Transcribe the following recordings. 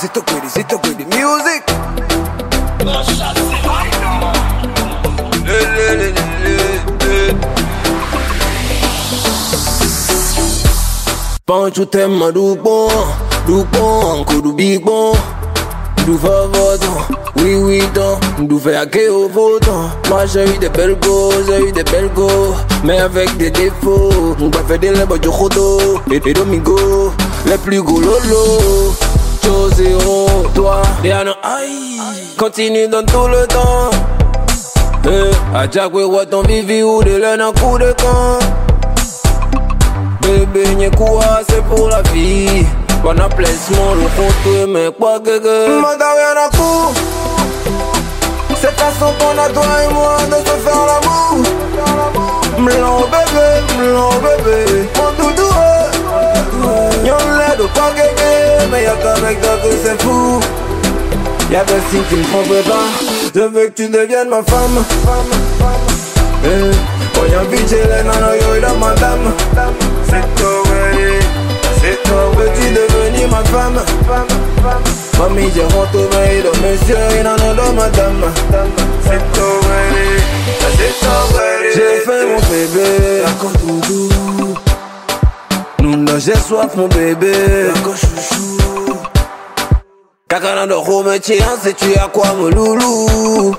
C'est ook with it, zit ook. Music! Le, le, bon, bon, encore du big bon. Du oui, oui, don. Nous fait hacker au. Moi j'ai eu des belles go, j'ai eu des belles go. Mais avec des défauts, on va faire des lèvres. Et des domingos, les plus gros lolos. Aïe, continue dans tout le temps. Eh, à chaque fois, ton vivi ou de l'un en coup de camp. Bébé, nye quoi, c'est pour la vie. Wana placement, le compte, mais quoi que que. Manda rien à coup. Cette façon qu'on a toi et moi de se faire l'amour. Mlan bébé, mlan bébé, mon doudou. Y'en l'air de pas gagner, mais y'a qu'avec toi que c'est fou. Y'a des signes qui me trompent pas. Je veux que tu deviennes ma femme. Eh, voyons vite, j'ai les yo, dans madame. C'est toi, ouais, c'est toi, veux-tu devenir ma femme? Mamie, j'ai retrouvé de monsieur et non, de madame. C'est toi, ouais, c'est toi, ouais. J'ai fait mon bébé, d'accord, doudou. Nous, j'ai soif, mon bébé, d'accord, chouchou. Kakana de remétier, sais-tu à quoi, mon loulou?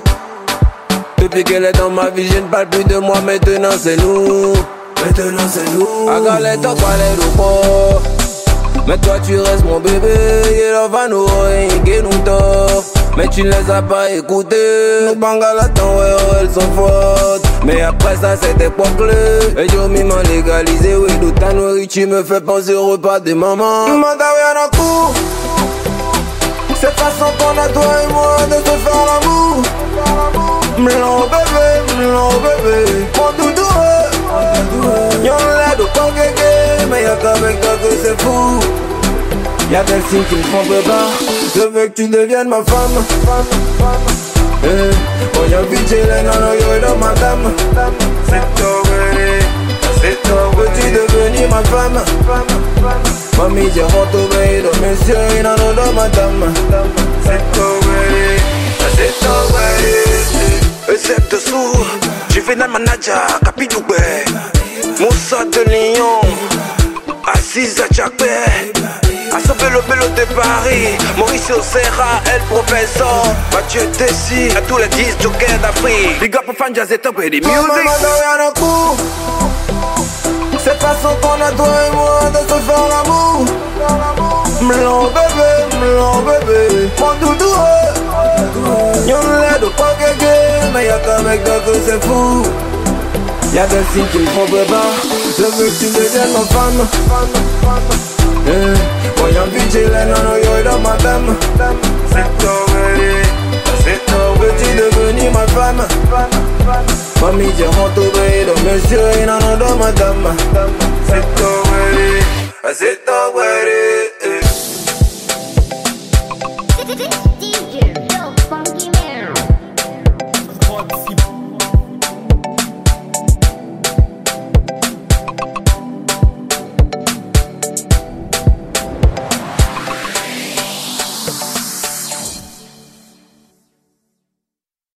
Depuis qu'elle est dans ma vie, je ne parle plus de moi, maintenant c'est nous. Maintenant c'est nous. Galette, à quoi Mais toi tu restes mon bébé, et la va nous. Mais tu ne les as pas écoutés. Nos bangalatans, ouais, oh, elles sont fortes. Mais après ça, cette époque-là. Et j'ai mis m'en légalisé, oui, d'où ta nourriture me fait penser au repas des mamans. Y'a qu'avec toi que c'est fou. Y'a des signes qui me trompent pas. Je veux que tu deviennes ma femme. Eh, voyons vite, j'ai les nanos, yo, dans madame. C'est ouais, c'est toi, veux-tu devenir ma femme? Mamie, j'ai retrouvé de monsieur et non de madame. C'est ouais, c'est toi, ouais. Euseb de Sou, Juvenal Manaja, Kapidoube, Moussa de Lyon, Aziza Jakbe, Assobe le Bello de Paris, Mauricio Serra, El Professeur, Mathieu Tessi, à tous les 10 jokers d'Afrique. Big up fan jazz et top et des music. Cette façon qu'on a toi et moi de se faire l'amour. Mlan bébé, mlan bébé, mon doudou. Y'en l'air de pas mais y'a qu'avec toi que c'est fou. Y'a des signes qui me trompent pas. Le vestile dello fanno, fanno, fanno. Eh, voglio oh, vigilare, io e la madame C'est ton bébé, c'est ton Veux-tu devenir ma femme. Famille, je m'entoure de monsieur et non de madame C'est ton bébé, c'est ton bébé